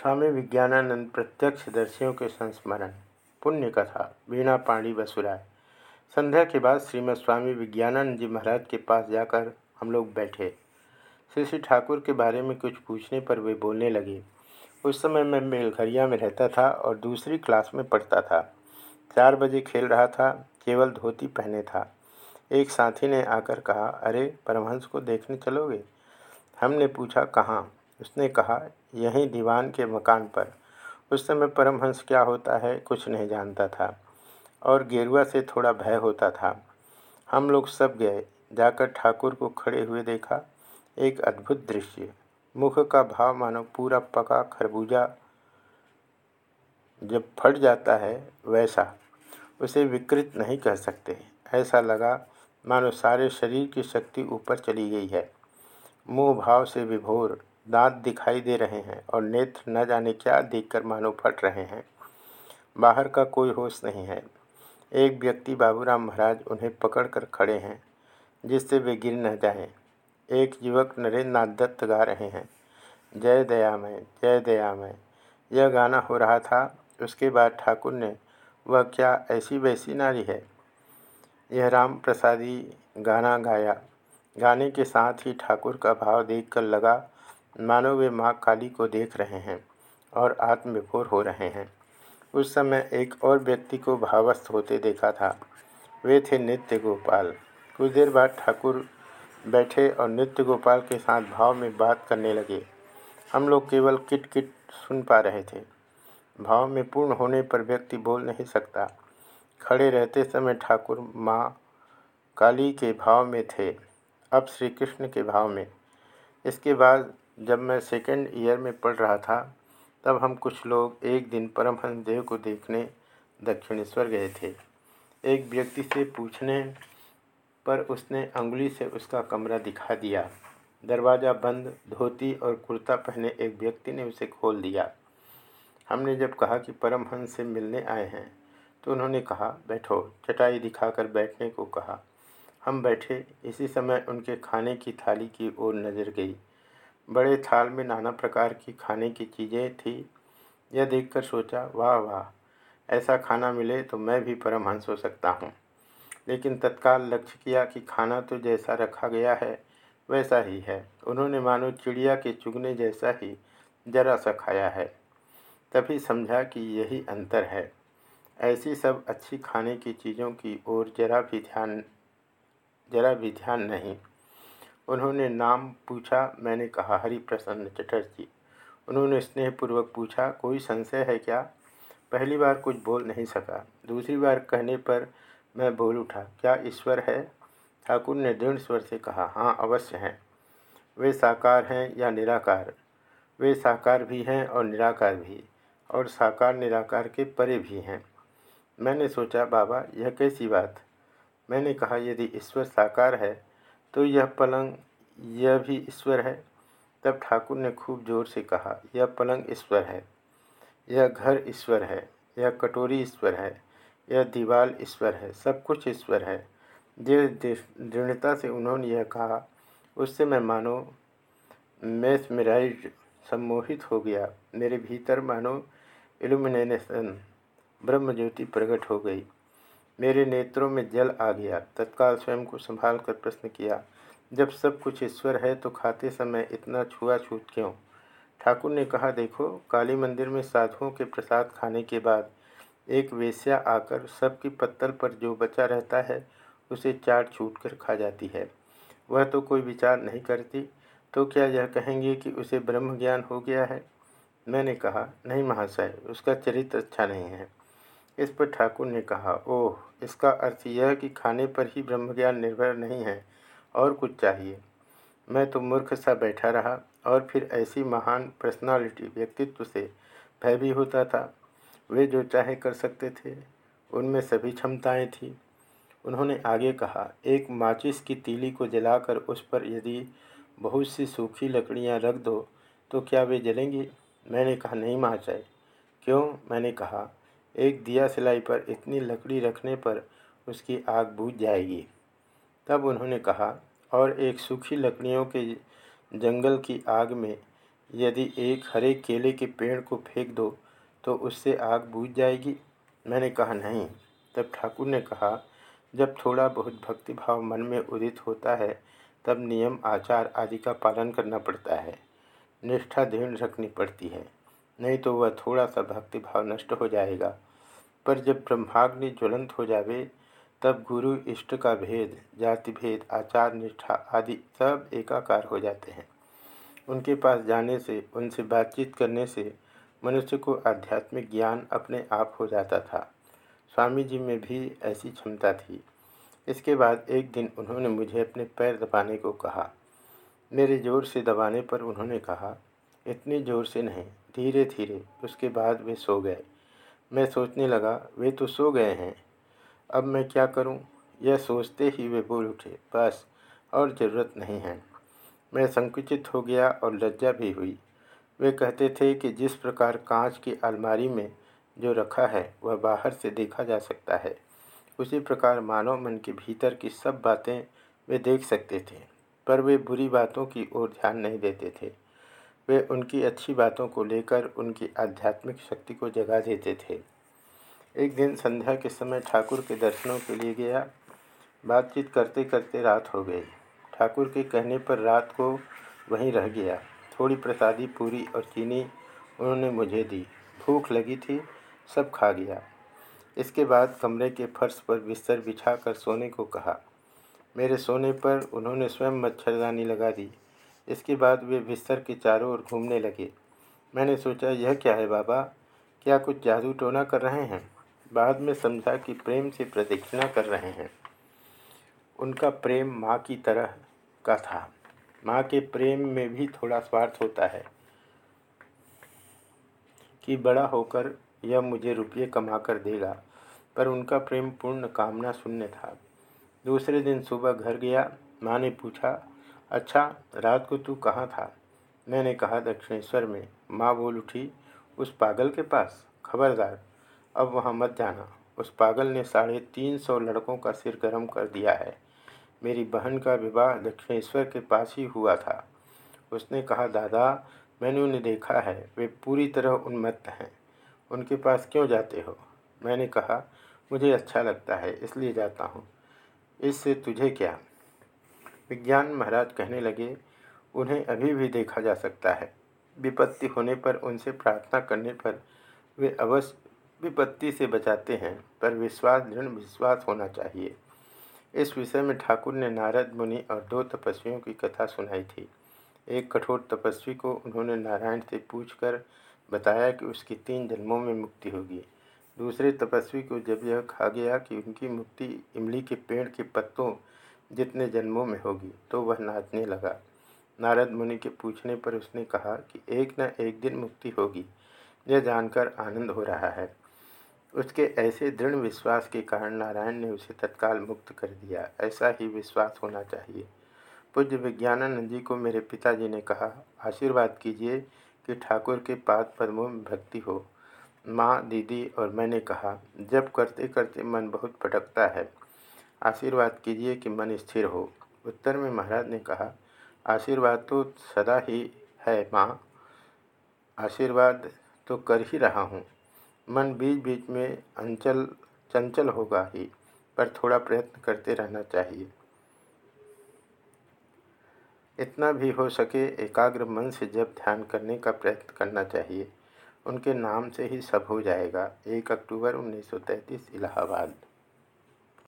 स्वामी विज्ञानानंद प्रत्यक्ष दर्शियों के संस्मरण, पुण्य कथा, वीणा पाणी बसुराय। संध्या के बाद श्रीमद स्वामी विज्ञानानंद जी महाराज के पास जाकर हम लोग बैठे। श्री श्री ठाकुर के बारे में कुछ पूछने पर वे बोलने लगे। उस समय मैं मेलघरिया में रहता था और दूसरी क्लास में पढ़ता था। चार बजे खेल रहा था, केवल धोती पहने था। एक साथी ने आकर कहा, अरे, परमहंस को देखने चलोगे? हमने पूछा, कहाँ? उसने कहा यहीं दीवान के मकान पर। उस समय परमहंस क्या होता है, कुछ नहीं जानता था और गेरुआ से थोड़ा भय होता था। हम लोग सब गए, जाकर ठाकुर को खड़े हुए देखा। एक अद्भुत दृश्य, मुख का भाव मानो पूरा पका खरबूजा जब फट जाता है, वैसा। उसे विकृत नहीं कह सकते, ऐसा लगा मानो सारे शरीर की शक्ति ऊपर चली गई है। मुँह भाव से विभोर दांत दिखाई दे रहे हैं और नेत्र न जाने क्या देखकर मानो फट रहे हैं। बाहर का कोई होश नहीं है। एक व्यक्ति बाबूराम महाराज उन्हें पकड़कर खड़े हैं, जिससे वे गिर न जाएँ। एक युवक नरेंद्र नाथ दत्त गा रहे हैं, जय दया दयामय जय दया दयामय यह गाना हो रहा था, उसके बाद ठाकुर ने, वह क्या ऐसी वैसी नारी है? यह राम प्रसादी गाना गाया। गाने के साथ ही ठाकुर का भाव देखकर लगा मानो वे माँ काली को देख रहे हैं और आत्मविभोर हो रहे हैं। उस समय एक और व्यक्ति को भावस्थ होते देखा था। वे थे नित्य गोपाल। कुछ देर बाद ठाकुर बैठे और नित्य गोपाल के साथ भाव में बात करने लगे। हम लोग केवल किट किट सुन पा रहे थे। भाव में पूर्ण होने पर व्यक्ति बोल नहीं सकता। खड़े रहते समय ठाकुर माँ काली के भाव में थे। अब श्री कृष्ण के भाव में। इसके बाद जब मैं सेकेंड ईयर में पढ़ रहा था, तब हम कुछ लोग एक दिन परमहंस देव को देखने दक्षिणेश्वर गए थे। एक व्यक्ति से पूछने पर उसने अंगुली से उसका कमरा दिखा दिया। दरवाज़ा बंद, धोती और कुर्ता पहने एक व्यक्ति ने उसे खोल दिया। हमने जब कहा कि परमहंस से मिलने आए हैं तो उन्होंने कहा, बैठो। चटाई दिखाकर बैठने को कहा। हम बैठे, इसी समय उनके खाने की थाली की ओर नज़र गई। बड़े थाल में नाना प्रकार की खाने की चीज़ें थी। यह देखकर सोचा, वाह वाह, ऐसा खाना मिले तो मैं भी परमहंस हो सकता हूँ। लेकिन तत्काल लक्ष्य किया कि खाना तो जैसा रखा गया है, वैसा ही है। उन्होंने मानो चिड़िया के चुगने जैसा ही जरा सा खाया है। तभी समझा कि यही अंतर है। ऐसी सब अच्छी खाने की चीज़ों की ओर जरा भी ध्यान, जरा भी ध्यान नहीं। उन्होंने नाम पूछा, मैंने कहा, हरिप्रसन्न चटर्जी। उन्होंने स्नेहपूर्वक पूछा, कोई संशय है क्या? पहली बार कुछ बोल नहीं सका। दूसरी बार कहने पर मैं बोल उठा, क्या ईश्वर है? ठाकुर ने दृढ़ स्वर से कहा हाँ अवश्य हैं। वे साकार हैं या निराकार? वे साकार भी हैं और निराकार भी, और साकार निराकार के परे भी हैं। मैंने सोचा, बाबा, यह कैसी बात? मैंने कहा, यदि ईश्वर साकार है तो यह पलंग, यह भी ईश्वर है। तब ठाकुर ने खूब ज़ोर से कहा, यह पलंग ईश्वर है। यह घर ईश्वर है। यह कटोरी ईश्वर है। यह दीवार ईश्वर है। सब कुछ ईश्वर है। दृढ़ता से उन्होंने यह कहा, उससे मैं मानो मेसमेराइज सम्मोहित हो गया। मेरे भीतर मानो इल्यूमिनेशन ब्रह्म ज्योति प्रकट हो गई। मेरे नेत्रों में जल आ गया। तत्काल स्वयं को संभाल कर प्रश्न किया, जब सब कुछ ईश्वर है तो खाते समय इतना छुआछूत क्यों? ठाकुर ने कहा, देखो, काली मंदिर में साधुओं के प्रसाद खाने के बाद एक वेश्या आकर सबकी पत्तल पर जो बचा रहता है, उसे चाट छूट कर खा जाती है। वह तो कोई विचार नहीं करती। तो क्या यह कहेंगे कि उसे ब्रह्म ज्ञान हो गया है? मैंने कहा, नहीं महाशय, उसका चरित्र अच्छा नहीं है। इस पर ठाकुर ने कहा, ओह, इसका अर्थ यह कि खाने पर ही ब्रह्मज्ञान निर्भर नहीं है और कुछ चाहिए। मैं तो मूर्ख सा बैठा रहा और फिर ऐसी महान पर्सनालिटी व्यक्तित्व से भय भी होता था। वे जो चाहे कर सकते थे, उनमें सभी क्षमताएँ थीं। उन्होंने आगे कहा, एक माचिस की तीली को जलाकर उस पर यदि बहुत सी सूखी लकड़ियाँ रख दो तो क्या वे जलेंगी? मैंने कहा, नहीं महाशय। क्यों? मैंने कहा एक दिया सिलाई पर इतनी लकड़ी रखने पर उसकी आग बूझ जाएगी। तब उन्होंने कहा, और एक सूखी लकड़ियों के जंगल की आग में यदि एक हरे केले के पेड़ को फेंक दो तो उससे आग बूझ जाएगी? मैंने कहा, नहीं। तब ठाकुर ने कहा, जब थोड़ा बहुत भक्तिभाव मन में उदित होता है, तब नियम, आचार आदि का पालन करना पड़ता है। निष्ठा दृढ़ रखनी पड़ती है। नहीं तो वह थोड़ा सा भक्तिभाव नष्ट हो जाएगा। पर जब ब्रह्माग्नि ज्वलंत हो जावे, तब गुरु इष्ट का भेद जाति भेद आचार निष्ठा आदि सब एकाकार हो जाते हैं। उनके पास जाने से, उनसे बातचीत करने से मनुष्य को आध्यात्मिक ज्ञान अपने आप हो जाता था। स्वामी जी में भी ऐसी क्षमता थी। इसके बाद एक दिन उन्होंने मुझे अपने पैर दबाने को कहा। मेरे ज़ोर से दबाने पर उन्होंने कहा, इतनी ज़ोर से नहीं धीरे धीरे उसके बाद वे सो गए। मैं सोचने लगा, वे तो सो गए हैं। अब मैं क्या करूँ? यह सोचते ही वे बोल उठे, बस, और ज़रूरत नहीं है। मैं संकुचित हो गया और लज्जा भी हुई। वे कहते थे कि जिस प्रकार कांच की अलमारी में जो रखा है, वह बाहर से देखा जा सकता है। उसी प्रकार मानव मन के भीतर की सब बातें वे देख सकते थे, पर वे बुरी बातों की ओर ध्यान नहीं देते थे। वे उनकी अच्छी बातों को लेकर उनकी आध्यात्मिक शक्ति को जगा देते थे। एक दिन संध्या के समय ठाकुर के दर्शनों के लिए गया। बातचीत करते करते रात हो गई। ठाकुर के कहने पर रात को वहीं रह गया। थोड़ी प्रसादी पूरी और चीनी उन्होंने मुझे दी। भूख लगी थी, सब खा गया। इसके बाद कमरे के फर्श पर बिस्तर बिछाकर सोने को कहा। मेरे सोने पर उन्होंने स्वयं मच्छरदानी लगा दी। इसके बाद वे बिस्तर के चारों ओर घूमने लगे। मैंने सोचा, यह क्या है बाबा? क्या कुछ जादू टोना कर रहे हैं? बाद में समझा कि प्रेम से प्रदक्षिणा कर रहे हैं। उनका प्रेम माँ की तरह का था। माँ के प्रेम में भी थोड़ा स्वार्थ होता है कि बड़ा होकर यह मुझे रुपये कमा कर देगा, पर उनका प्रेम पूर्ण कामना शून्य था। दूसरे दिन सुबह घर गया। माँ ने पूछा अच्छा रात को तू कहाँ था? मैंने कहा, दक्षिणेश्वर में। माँ बोल उठी, उस पागल के पास? खबरदार, अब वहाँ मत जाना। उस पागल ने साढ़े तीन सौ लड़कों का सिर गर्म कर दिया है। मेरी बहन का विवाह दक्षिणेश्वर के पास ही हुआ था। उसने कहा, दादा, मैंने उन्हें देखा है। वे पूरी तरह उन्मत्त हैं। उनके पास क्यों जाते हो? मैंने कहा, मुझे अच्छा लगता है, इसलिए जाता हूँ। इससे तुझे क्या विज्ञान महाराज कहने लगे, उन्हें अभी भी देखा जा सकता है। विपत्ति होने पर उनसे प्रार्थना करने पर वे अवश्य विपत्ति से बचाते हैं, पर विश्वास, दृढ़ विश्वास होना चाहिए। इस विषय में ठाकुर ने नारद, मुनि और दो तपस्वियों की कथा सुनाई थी। एक कठोर तपस्वी को उन्होंने नारायण से पूछकर बताया कि उसकी तीन जन्मों में मुक्ति होगी। दूसरे तपस्वी को जब यह खा गया कि उनकी मुक्ति इमली के पेड़ के पत्तों जितने जन्मों में होगी तो वह नाचने लगा। नारद मुनि के पूछने पर उसने कहा कि एक न एक दिन मुक्ति होगी, यह जानकर आनंद हो रहा है। उसके ऐसे दृढ़ विश्वास के कारण नारायण ने उसे तत्काल मुक्त कर दिया। ऐसा ही विश्वास होना चाहिए। पूज्य विज्ञानानंद जी को मेरे पिताजी ने कहा, आशीर्वाद कीजिए कि ठाकुर के पाद पद्मों में भक्ति हो। माँ, दीदी और मैंने कहा, जब करते करते मन बहुत भटकता है आशीर्वाद कीजिए कि मन स्थिर हो। उत्तर में महाराज ने कहा, आशीर्वाद तो सदा ही है माँ। आशीर्वाद तो कर ही रहा हूँ। मन बीच बीच में अंचल, चंचल होगा ही, पर थोड़ा प्रयत्न करते रहना चाहिए। इतना भी हो सके, एकाग्र मन से जब ध्यान करने का प्रयत्न करना चाहिए। उनके नाम से ही सब हो जाएगा। एक अक्टूबर 1933 इलाहाबाद।